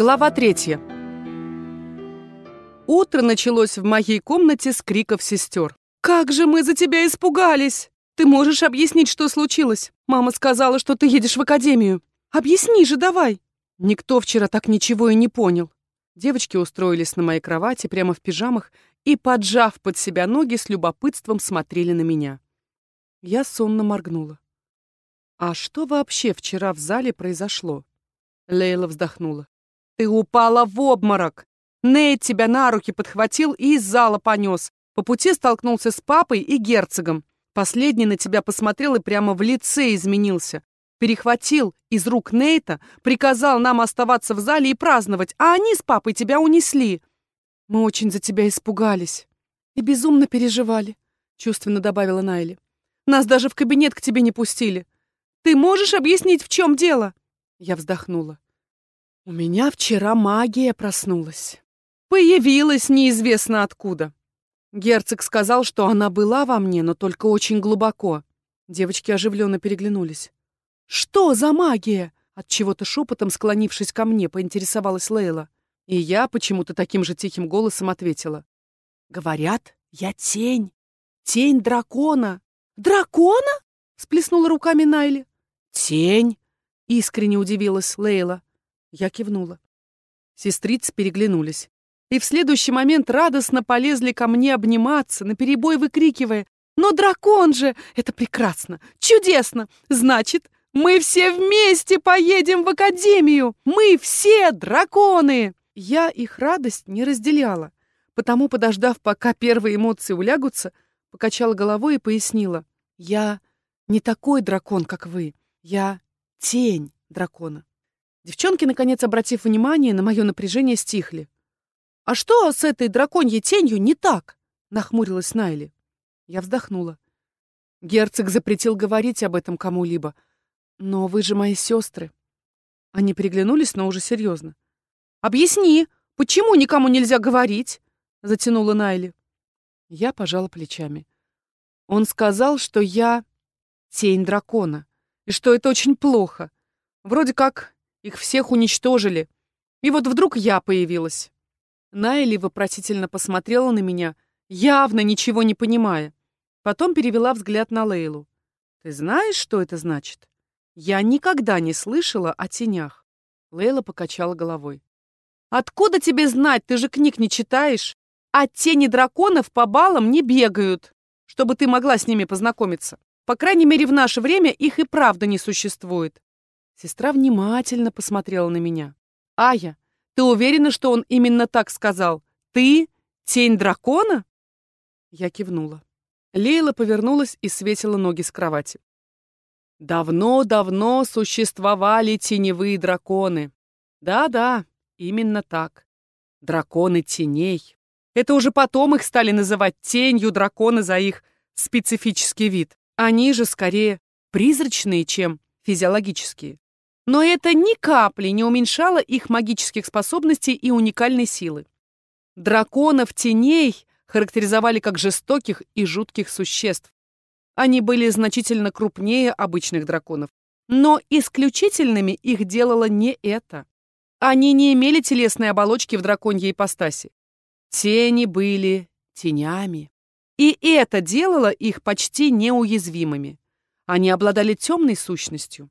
Глава третья. Утро началось в моей комнате с криков сестер. «Как же мы за тебя испугались! Ты можешь объяснить, что случилось? Мама сказала, что ты едешь в академию. Объясни же давай!» Никто вчера так ничего и не понял. Девочки устроились на моей кровати прямо в пижамах и, поджав под себя ноги, с любопытством смотрели на меня. Я сонно моргнула. «А что вообще вчера в зале произошло?» Лейла вздохнула. Ты упала в обморок. Нейт тебя на руки подхватил и из зала понес. По пути столкнулся с папой и герцогом. Последний на тебя посмотрел и прямо в лице изменился. Перехватил из рук Нейта, приказал нам оставаться в зале и праздновать, а они с папой тебя унесли. Мы очень за тебя испугались и безумно переживали, чувственно добавила Найли. Нас даже в кабинет к тебе не пустили. Ты можешь объяснить, в чем дело? Я вздохнула. У меня вчера магия проснулась. Появилась неизвестно откуда. Герцог сказал, что она была во мне, но только очень глубоко. Девочки оживленно переглянулись. «Что за магия?» От чего-то шепотом, склонившись ко мне, поинтересовалась Лейла. И я почему-то таким же тихим голосом ответила. «Говорят, я тень. Тень дракона». «Дракона?» — сплеснула руками Найли. «Тень?» — искренне удивилась Лейла. Я кивнула. Сестрицы переглянулись. И в следующий момент радостно полезли ко мне обниматься, наперебой выкрикивая «Но дракон же! Это прекрасно! Чудесно! Значит, мы все вместе поедем в академию! Мы все драконы!» Я их радость не разделяла, потому, подождав, пока первые эмоции улягутся, покачала головой и пояснила. «Я не такой дракон, как вы. Я тень дракона. Девчонки, наконец, обратив внимание на мое напряжение, стихли. «А что с этой драконьей тенью не так?» — нахмурилась Найли. Я вздохнула. Герцог запретил говорить об этом кому-либо. Но вы же мои сестры. Они переглянулись, но уже серьезно. «Объясни, почему никому нельзя говорить?» — затянула Найли. Я пожала плечами. Он сказал, что я тень дракона, и что это очень плохо. Вроде как их всех уничтожили. И вот вдруг я появилась. Найли вопросительно посмотрела на меня, явно ничего не понимая. Потом перевела взгляд на Лейлу. «Ты знаешь, что это значит?» «Я никогда не слышала о тенях». Лейла покачала головой. «Откуда тебе знать? Ты же книг не читаешь. А тени драконов по балам не бегают, чтобы ты могла с ними познакомиться. По крайней мере, в наше время их и правда не существует. Сестра внимательно посмотрела на меня. «Ая, ты уверена, что он именно так сказал? Ты тень дракона?» Я кивнула. Лейла повернулась и светила ноги с кровати. Давно-давно существовали теневые драконы. Да-да, именно так. Драконы теней. Это уже потом их стали называть тенью дракона за их специфический вид. Они же скорее призрачные, чем физиологические. Но это ни капли не уменьшало их магических способностей и уникальной силы. Драконов теней характеризовали как жестоких и жутких существ. Они были значительно крупнее обычных драконов. Но исключительными их делало не это. Они не имели телесной оболочки в драконьей ипостаси. Тени были тенями. И это делало их почти неуязвимыми. Они обладали темной сущностью,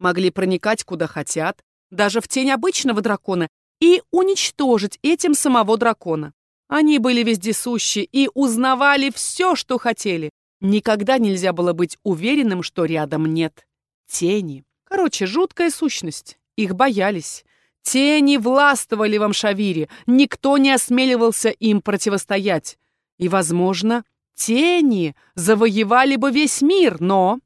могли проникать куда хотят, даже в тень обычного дракона, и уничтожить этим самого дракона. Они были вездесущи и узнавали все, что хотели. Никогда нельзя было быть уверенным, что рядом нет тени. Короче, жуткая сущность. Их боялись. Тени властвовали в Амшавире. Никто не осмеливался им противостоять. И, возможно, тени завоевали бы весь мир, но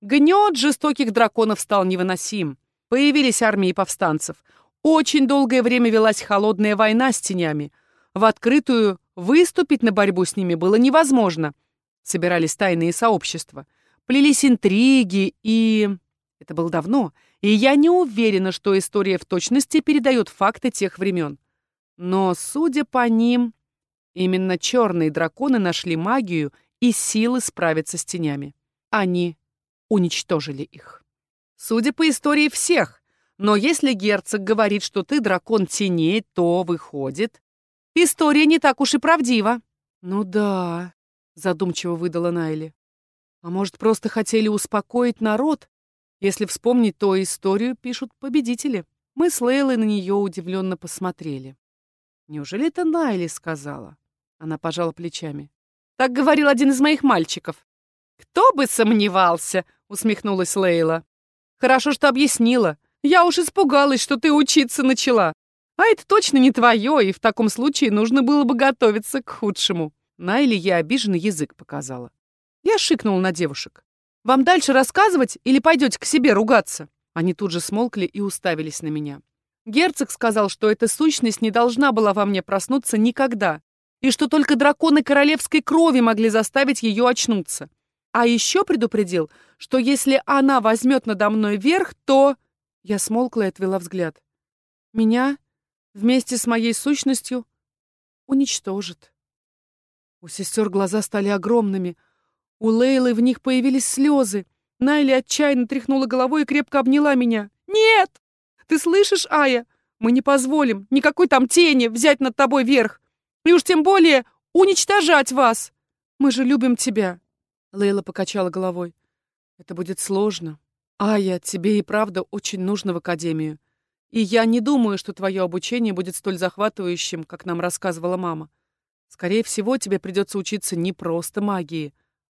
Гнет жестоких драконов стал невыносим. Появились армии повстанцев. Очень долгое время велась холодная война с тенями. В открытую выступить на борьбу с ними было невозможно. Собирались тайные сообщества. Плелись интриги и... Это было давно, и я не уверена, что история в точности передает факты тех времен. Но, судя по ним, именно черные драконы нашли магию и силы справиться с тенями. Они уничтожили их. Судя по истории всех, Но если герцог говорит, что ты дракон теней, то выходит. История не так уж и правдива. Ну да, задумчиво выдала Найли. А может, просто хотели успокоить народ? Если вспомнить, то историю пишут победители. Мы с Лейлой на нее удивленно посмотрели. Неужели это Найли сказала? Она пожала плечами. Так говорил один из моих мальчиков. Кто бы сомневался, усмехнулась Лейла. Хорошо, что объяснила. Я уж испугалась, что ты учиться начала. А это точно не твое, и в таком случае нужно было бы готовиться к худшему. Найли я обиженный язык показала. Я шикнула на девушек. «Вам дальше рассказывать или пойдете к себе ругаться?» Они тут же смолкли и уставились на меня. Герцог сказал, что эта сущность не должна была во мне проснуться никогда, и что только драконы королевской крови могли заставить ее очнуться. А еще предупредил, что если она возьмет надо мной верх, то... Я смолкла и отвела взгляд. Меня вместе с моей сущностью уничтожит. У сестер глаза стали огромными. У Лейлы в них появились слезы. Найли отчаянно тряхнула головой и крепко обняла меня. «Нет! Ты слышишь, Ая? Мы не позволим никакой там тени взять над тобой верх. И уж тем более уничтожать вас. Мы же любим тебя». Лейла покачала головой. «Это будет сложно. «Ая, тебе и правда очень нужно в академию. И я не думаю, что твое обучение будет столь захватывающим, как нам рассказывала мама. Скорее всего, тебе придется учиться не просто магии,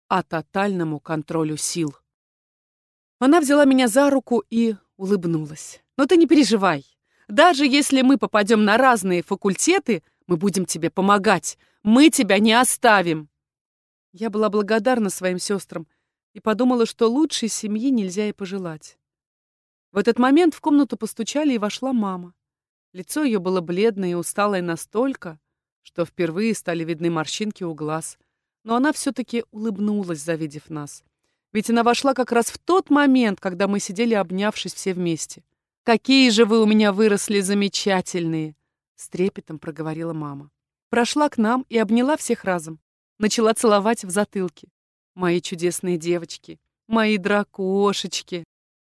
а тотальному контролю сил». Она взяла меня за руку и улыбнулась. «Но ты не переживай. Даже если мы попадем на разные факультеты, мы будем тебе помогать. Мы тебя не оставим». Я была благодарна своим сестрам, и подумала, что лучшей семьи нельзя и пожелать. В этот момент в комнату постучали, и вошла мама. Лицо ее было бледное и усталое настолько, что впервые стали видны морщинки у глаз, но она все-таки улыбнулась, завидев нас. Ведь она вошла как раз в тот момент, когда мы сидели, обнявшись все вместе. «Какие же вы у меня выросли замечательные!» — с трепетом проговорила мама. Прошла к нам и обняла всех разом. Начала целовать в затылки. Мои чудесные девочки, мои дракошечки.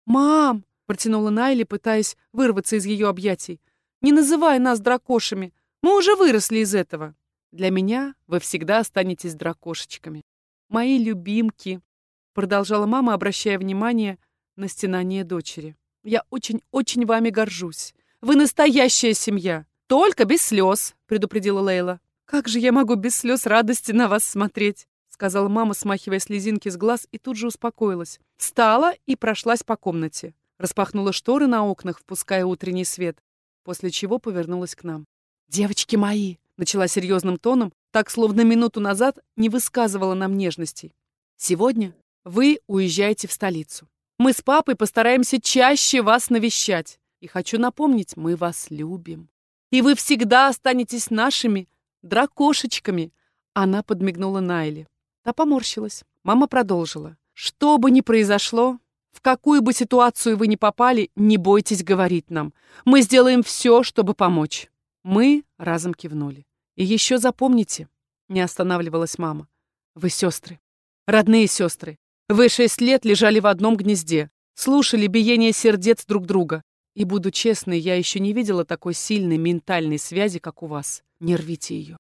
«Мам!» — протянула Найли, пытаясь вырваться из ее объятий. «Не называй нас дракошами. Мы уже выросли из этого. Для меня вы всегда останетесь дракошечками. Мои любимки!» — продолжала мама, обращая внимание на стенание дочери. «Я очень-очень вами горжусь. Вы настоящая семья. Только без слез», — предупредила Лейла. «Как же я могу без слез радости на вас смотреть? сказала мама, смахивая слезинки с глаз, и тут же успокоилась. Встала и прошлась по комнате. Распахнула шторы на окнах, впуская утренний свет, после чего повернулась к нам. «Девочки мои!» — начала серьезным тоном, так, словно минуту назад не высказывала нам нежностей. «Сегодня вы уезжаете в столицу. Мы с папой постараемся чаще вас навещать. И хочу напомнить, мы вас любим. И вы всегда останетесь нашими дракошечками». Она подмигнула Найле. Та поморщилась. Мама продолжила. «Что бы ни произошло, в какую бы ситуацию вы ни попали, не бойтесь говорить нам. Мы сделаем все, чтобы помочь». Мы разом кивнули. «И еще запомните», — не останавливалась мама, — «вы сестры, родные сестры. Вы шесть лет лежали в одном гнезде, слушали биение сердец друг друга. И, буду честной, я еще не видела такой сильной ментальной связи, как у вас. Не рвите ее.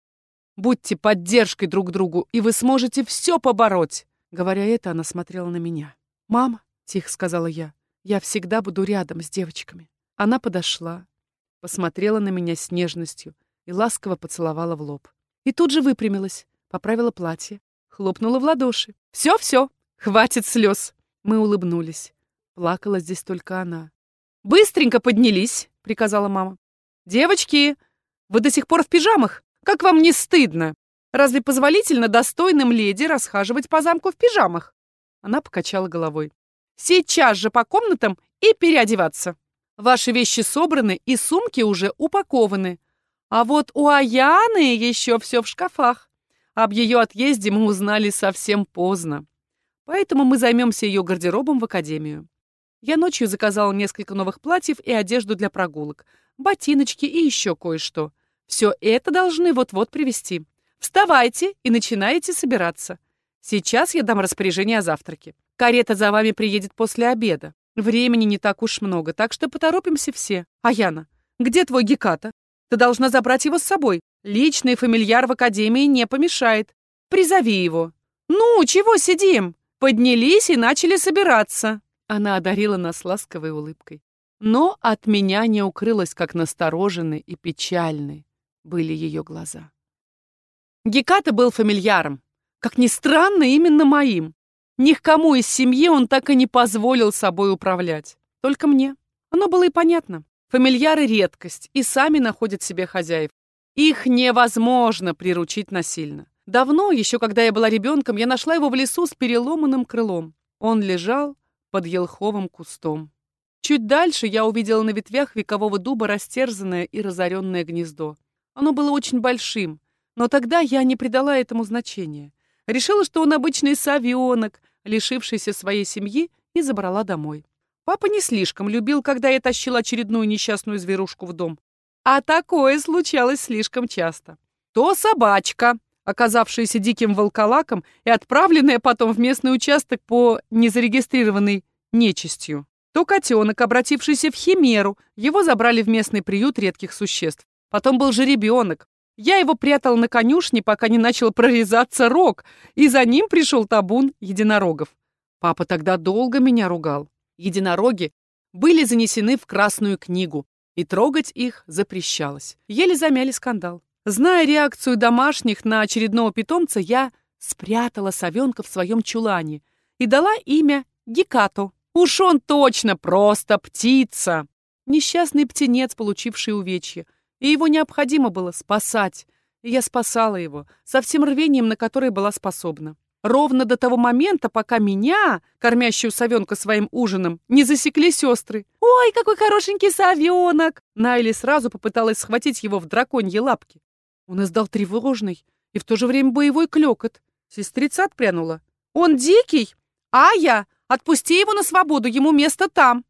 Будьте поддержкой друг другу, и вы сможете все побороть!» Говоря это, она смотрела на меня. «Мама», — тихо сказала я, — «я всегда буду рядом с девочками». Она подошла, посмотрела на меня с нежностью и ласково поцеловала в лоб. И тут же выпрямилась, поправила платье, хлопнула в ладоши. «Все-все, хватит слез!» Мы улыбнулись. Плакала здесь только она. «Быстренько поднялись!» — приказала мама. «Девочки, вы до сих пор в пижамах? Как вам не стыдно? Разве позволительно достойным леди расхаживать по замку в пижамах?» Она покачала головой. «Сейчас же по комнатам и переодеваться. Ваши вещи собраны и сумки уже упакованы. А вот у Аяны еще все в шкафах. Об ее отъезде мы узнали совсем поздно. Поэтому мы займемся ее гардеробом в академию. Я ночью заказала несколько новых платьев и одежду для прогулок, ботиночки и еще кое-что. Все это должны вот-вот привезти. Вставайте и начинайте собираться. Сейчас я дам распоряжение о завтраке. Карета за вами приедет после обеда. Времени не так уж много, так что поторопимся все. Аяна, где твой Геката? Ты должна забрать его с собой. Личный фамильяр в академии не помешает. Призови его. Ну, чего сидим? Поднялись и начали собираться. Она одарила нас ласковой улыбкой. Но от меня не укрылось, как настороженные и печальные были ее глаза. Геката был фамильяром. Как ни странно, именно моим. Ни к кому из семьи он так и не позволил собой управлять. Только мне. Оно было и понятно. Фамильяры — редкость, и сами находят себе хозяев. Их невозможно приручить насильно. Давно, еще когда я была ребенком, я нашла его в лесу с переломанным крылом. Он лежал под елховым кустом. Чуть дальше я увидела на ветвях векового дуба растерзанное и разоренное гнездо. Оно было очень большим, но тогда я не придала этому значения. Решила, что он обычный совенок, лишившийся своей семьи, и забрала домой. Папа не слишком любил, когда я тащила очередную несчастную зверушку в дом. А такое случалось слишком часто. То собачка, оказавшаяся диким волколаком и отправленная потом в местный участок по незарегистрированной нечистью. То котенок, обратившийся в химеру, его забрали в местный приют редких существ. Потом был жеребенок, я его прятал на конюшне, пока не начал прорезаться рог, и за ним пришел табун единорогов. Папа тогда долго меня ругал. Единороги были занесены в Красную книгу, и трогать их запрещалось. Еле замяли скандал. Зная реакцию домашних на очередного питомца, я спрятала совенка в своем чулане и дала имя Гекату. Уж он точно просто птица. Несчастный птенец, получивший увечье и его необходимо было спасать. И я спасала его, со всем рвением, на которое была способна. Ровно до того момента, пока меня, кормящую совенка своим ужином, не засекли сестры. «Ой, какой хорошенький совенок!» Найли сразу попыталась схватить его в драконьи лапки. Он издал тревожный и в то же время боевой клёкот. Сестрица отпрянула. «Он дикий! Ая, отпусти его на свободу, ему место там!»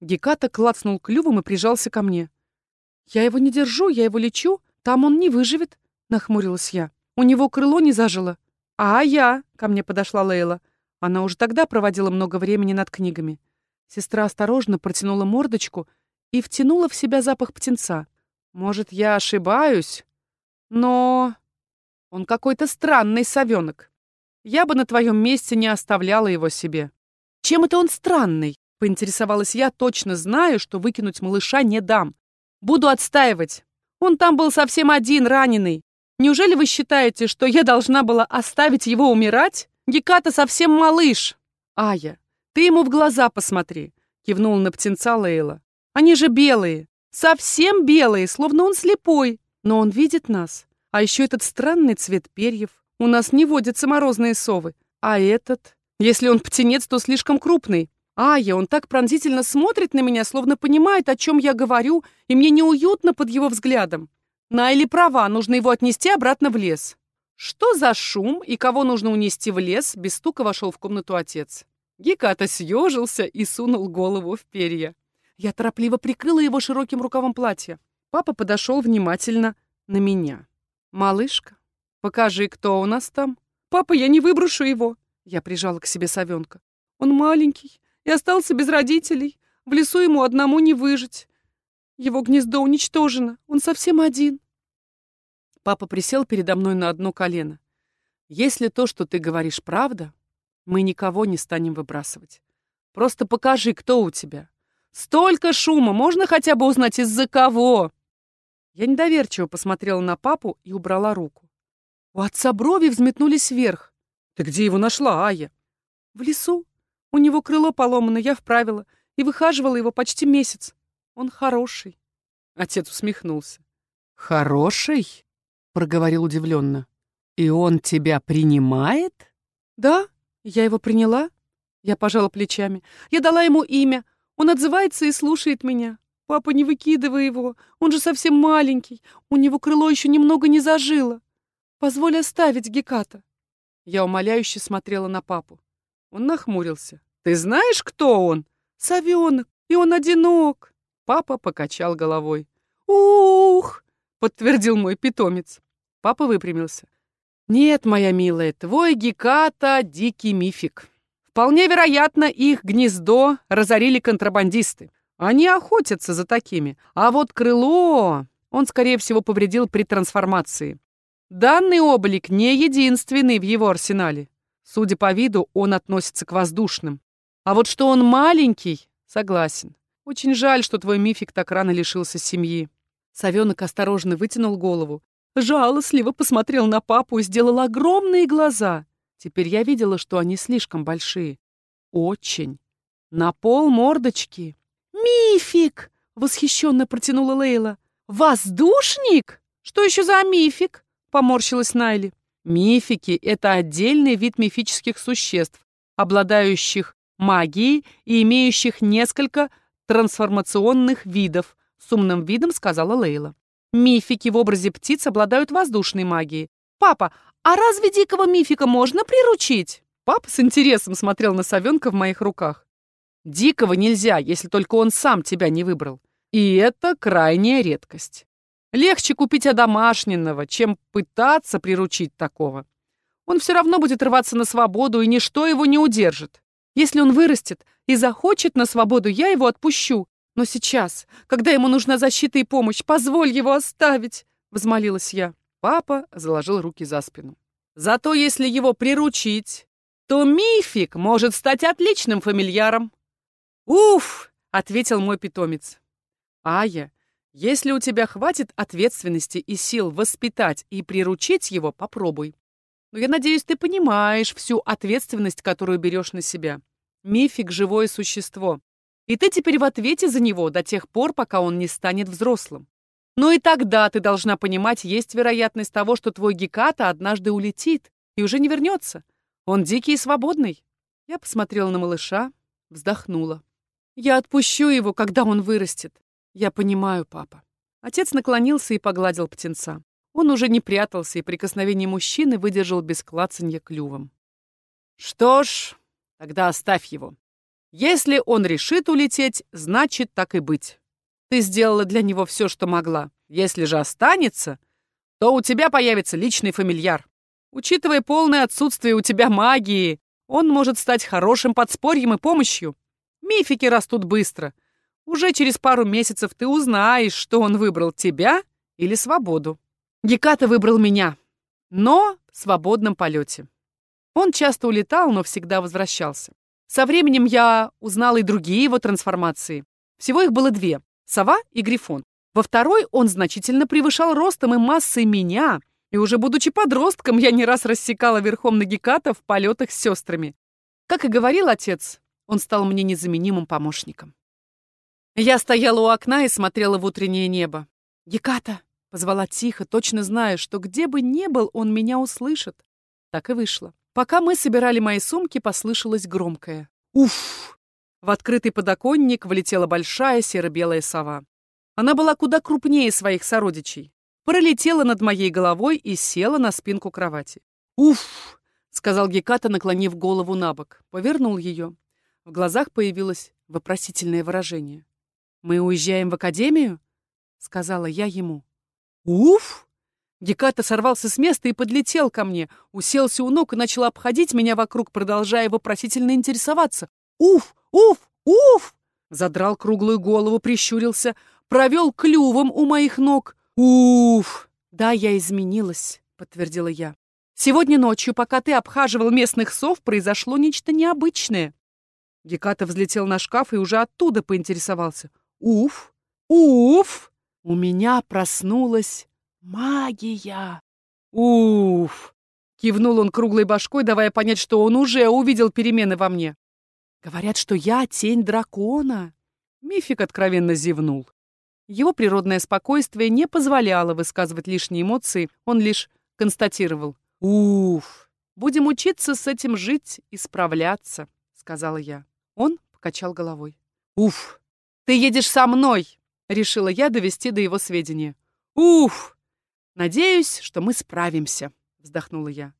Геката клацнул клювом и прижался ко мне. «Я его не держу, я его лечу, там он не выживет», — нахмурилась я. «У него крыло не зажило». «А я?» — ко мне подошла Лейла. Она уже тогда проводила много времени над книгами. Сестра осторожно протянула мордочку и втянула в себя запах птенца. «Может, я ошибаюсь, но...» «Он какой-то странный совенок. Я бы на твоем месте не оставляла его себе». «Чем это он странный?» — поинтересовалась я, точно знаю, что выкинуть малыша не дам. Буду отстаивать. Он там был совсем один, раненый. Неужели вы считаете, что я должна была оставить его умирать? Геката совсем малыш. Ая, ты ему в глаза посмотри, кивнул на птенца Лейла. Они же белые, совсем белые, словно он слепой. Но он видит нас. А еще этот странный цвет перьев. У нас не водятся морозные совы. А этот, если он птенец, то слишком крупный. Ая, он так пронзительно смотрит на меня, словно понимает, о чем я говорю, и мне неуютно под его взглядом. Найли права, нужно его отнести обратно в лес. Что за шум и кого нужно унести в лес, без стука вошел в комнату отец. Геката съежился и сунул голову в перья. Я торопливо прикрыла его широким рукавом платья. Папа подошел внимательно на меня. «Малышка, покажи, кто у нас там». «Папа, я не выброшу его!» Я прижала к себе совенка. «Он маленький, и остался без родителей. В лесу ему одному не выжить. Его гнездо уничтожено, он совсем один. Папа присел передо мной на одно колено. Если то, что ты говоришь, правда, мы никого не станем выбрасывать. Просто покажи, кто у тебя. Столько шума, можно хотя бы узнать, из-за кого? Я недоверчиво посмотрела на папу и убрала руку. У отца брови взметнулись вверх. Ты где его нашла, Ая? В лесу, у него крыло поломано, я вправила, и выхаживала его почти месяц. Он хороший. Отец усмехнулся. «Хороший?» — проговорил удивленно. «И он тебя принимает?» «Да, я его приняла». Я пожала плечами. «Я дала ему имя. Он отзывается и слушает меня. Папа, не выкидывай его. Он же совсем маленький. У него крыло еще немного не зажило. Позволь оставить Геката». Я умоляюще смотрела на папу. Он нахмурился. Ты знаешь, кто он? Совенок, и он одинок. Папа покачал головой. Ух, подтвердил мой питомец. Папа выпрямился. Нет, моя милая, твой Геката — дикий мифик. Вполне вероятно, их гнездо разорили контрабандисты. Они охотятся за такими. А вот крыло он, скорее всего, повредил при трансформации. Данный облик не единственный в его арсенале. Судя по виду, он относится к воздушным. А вот что он маленький, согласен. Очень жаль, что твой мифик так рано лишился семьи. Совенок осторожно вытянул голову, жалостливо посмотрел на папу и сделал огромные глаза. Теперь я видела, что они слишком большие. Очень. На пол мордочки. «Мифик!» — восхищенно протянула Лейла. «Воздушник? Что еще за мифик?» — поморщилась Найли. Мифики — это отдельный вид мифических существ, обладающих магией и имеющих несколько трансформационных видов, с умным видом сказала Лейла. Мифики в образе птиц обладают воздушной магией. «Папа, а разве дикого мифика можно приручить?» Папа с интересом смотрел на совенка в моих руках. «Дикого нельзя, если только он сам тебя не выбрал. И это крайняя редкость. Легче купить одомашненного, чем пытаться приручить такого. Он все равно будет рваться на свободу, и ничто его не удержит. Если он вырастет и захочет на свободу, я его отпущу. Но сейчас, когда ему нужна защита и помощь, позволь его оставить, — взмолилась я. Папа заложил руки за спину. Зато если его приручить, то Мифик может стать отличным фамильяром. «Уф!» — ответил мой питомец. «Ая, если у тебя хватит ответственности и сил воспитать и приручить его, попробуй. Но я надеюсь, ты понимаешь всю ответственность, которую берешь на себя. Мифик — живое существо. И ты теперь в ответе за него до тех пор, пока он не станет взрослым. Но и тогда ты должна понимать, есть вероятность того, что твой Геката однажды улетит и уже не вернется. Он дикий и свободный. Я посмотрела на малыша, вздохнула. Я отпущу его, когда он вырастет. Я понимаю, папа. Отец наклонился и погладил птенца. Он уже не прятался, и прикосновение мужчины выдержал без клацанья клювом. Что ж, тогда оставь его. Если он решит улететь, значит, так и быть. Ты сделала для него все, что могла. Если же останется, то у тебя появится личный фамильяр. Учитывая полное отсутствие у тебя магии, он может стать хорошим подспорьем и помощью. Мифики растут быстро — уже через пару месяцев ты узнаешь, что он выбрал тебя или свободу. Геката выбрал меня, но в свободном полете. Он часто улетал, но всегда возвращался. Со временем я узнала и другие его трансформации. Всего их было две — сова и грифон. Во второй он значительно превышал ростом и массой меня, и уже будучи подростком, я не раз рассекала верхом на Геката в полетах с сестрами. Как и говорил отец, он стал мне незаменимым помощником. Я стояла у окна и смотрела в утреннее небо. «Геката!» — позвала тихо, точно зная, что где бы ни был, он меня услышит. Так и вышло. Пока мы собирали мои сумки, послышалось громкое. «Уф!» В открытый подоконник влетела большая серо-белая сова. Она была куда крупнее своих сородичей. Пролетела над моей головой и села на спинку кровати. «Уф!» — сказал Геката, наклонив голову на бок. Повернул ее. В глазах появилось вопросительное выражение. «Мы уезжаем в академию?» — сказала я ему. «Уф!» Геката сорвался с места и подлетел ко мне, уселся у ног и начал обходить меня вокруг, продолжая вопросительно интересоваться. «Уф! Уф! Уф!» Задрал круглую голову, прищурился, провел клювом у моих ног. «Уф!» «Да, я изменилась», — подтвердила я. «Сегодня ночью, пока ты обхаживал местных сов, произошло нечто необычное». Геката взлетел на шкаф и уже оттуда поинтересовался. Уф! Уф! У меня проснулась магия. Уф! Кивнул он круглой башкой, давая понять, что он уже увидел перемены во мне. Говорят, что я тень дракона. Мифик откровенно зевнул. Его природное спокойствие не позволяло высказывать лишние эмоции, он лишь констатировал. «Уф! Будем учиться с этим жить и справляться», — сказала я. Он покачал головой. «Уф! «Ты едешь со мной!» — решила я довести до его сведения. «Уф! Надеюсь, что мы справимся», — вздохнула я.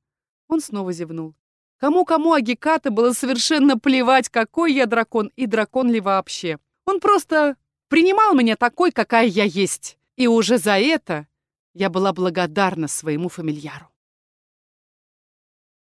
Он снова зевнул. Кому-кому а Геката было совершенно плевать, какой я дракон и дракон ли вообще. Он просто принимал меня такой, какая я есть. И уже за это я была благодарна своему фамильяру.